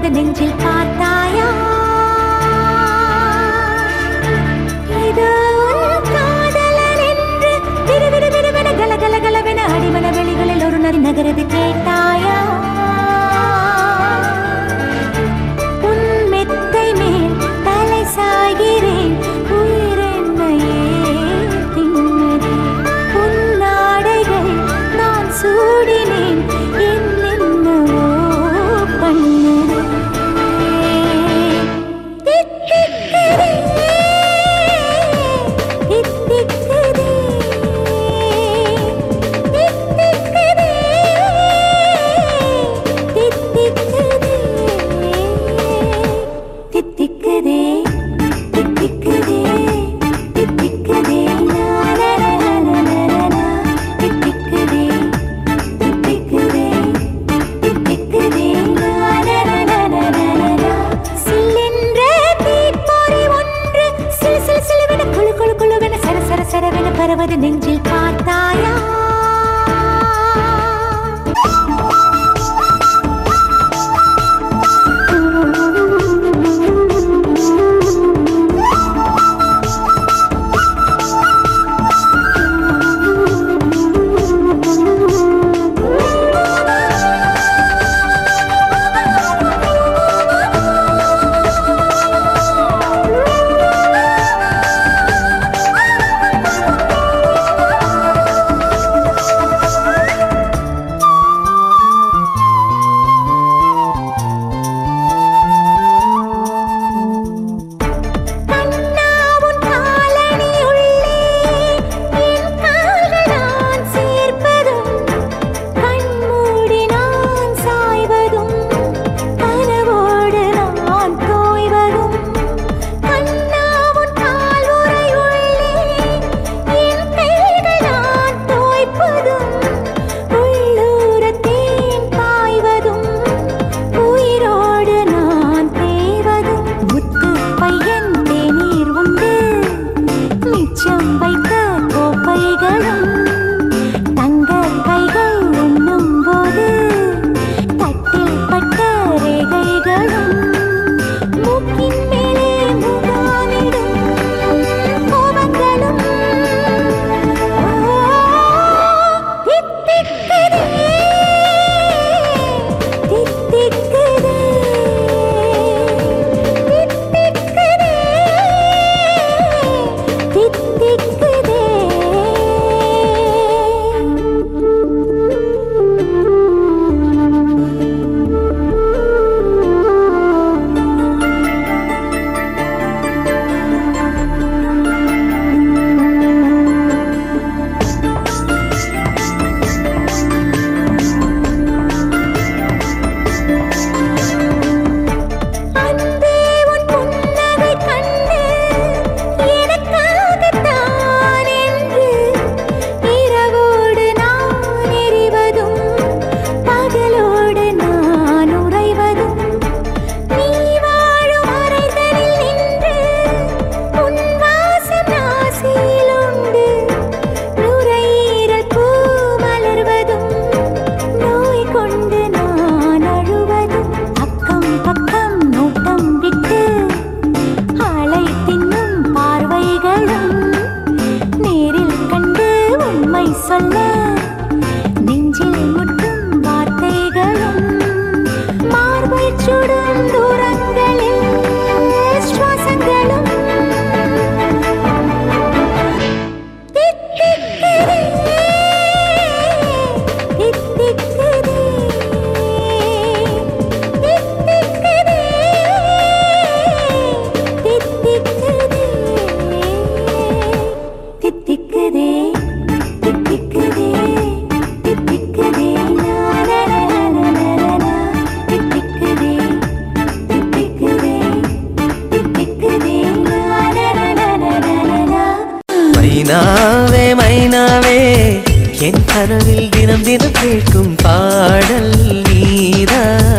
முழுவது நெஞ்சில் காத்தாயா இது காதலன் என்று. விடுவிடு அடிமன வெளிகளில் ஒரு நரி நகரது கேட்டாயா? பரவது நெஞ்சில் பார்த்தாயா? மைனாவே மைனாவே என் கனவில் தினம் தினம் கேட்கும் பாடல் நீதான்.